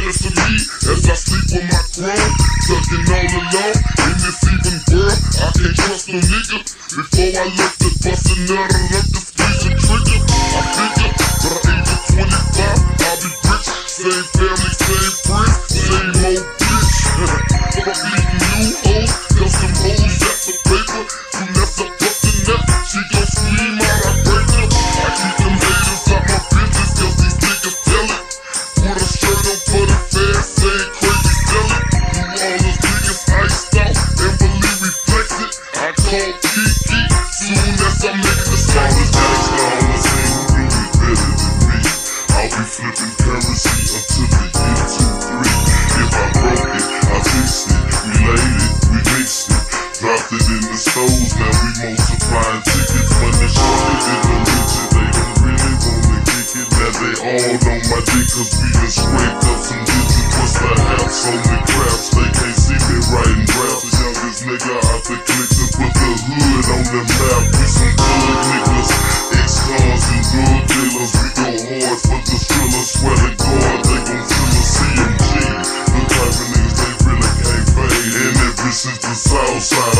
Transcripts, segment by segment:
military as I sleep with my throne, thugging all alone in this even world. I can't trust no nigga. Before I look the busting out of Dropped it in the stores, now we multiplying tickets. When the shorty in the legend, they don't really wanna kick it. Now they all on my dick, cause we done scraped up some digits. What's the apps on the craps? They can't see me writing raps. The youngest nigga out the click to put the hood on the map. We some thug niggas, ex-cons and drug dealers. We go hard for the thriller. Swear to God, they gon' feel a CMG. The type of niggas they really can't fade. And ever since the south side,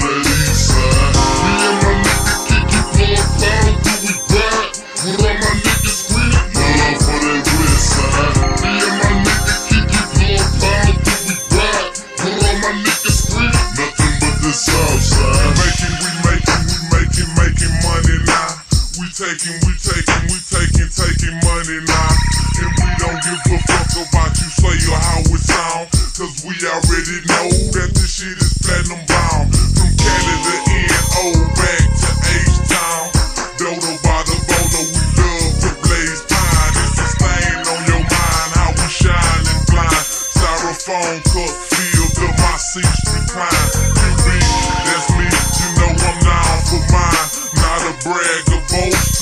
taking, we taking, we taking, taking money now. And we don't give a fuck about you say or how it sound. Cause we already know that this shit is platinum bound. From to oh, N.O. back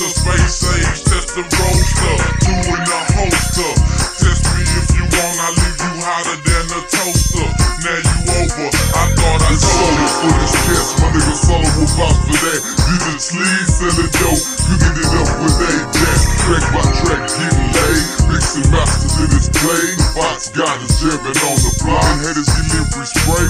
boaster. Space age, test the roaster. In the holster. Test me if you want, I leave you hotter than a toaster. Now you over, I thought I told you. for this cast, my nigga solo will vouch for that. Did it sleeve, selling dope, cooking it up with a jack. Track by track, getting laid. Mixing masters in his play. Fox got us jamming on the block. And haters delivery spray,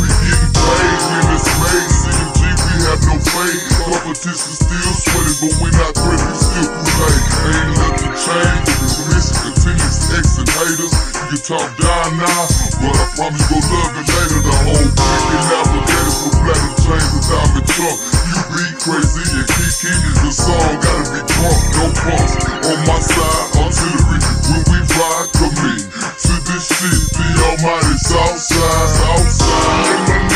Talk down now, but I promise you love it later. The whole freaking navigator with platinum chains and diamond trunk. You be crazy and Kiki, the song gotta be drunk, no pumps. On my side, artillery, when we ride, commit to this shit, the almighty south side, south side.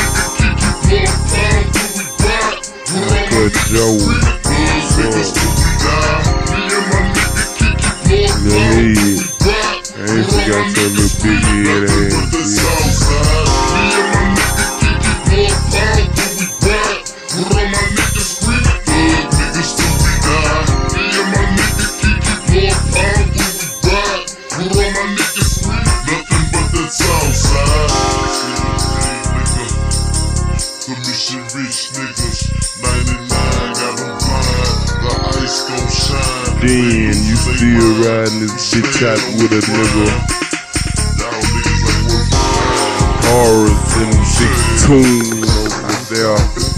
And my. Then you still riding this bitch out with a nigga. Horrors in big tune over there.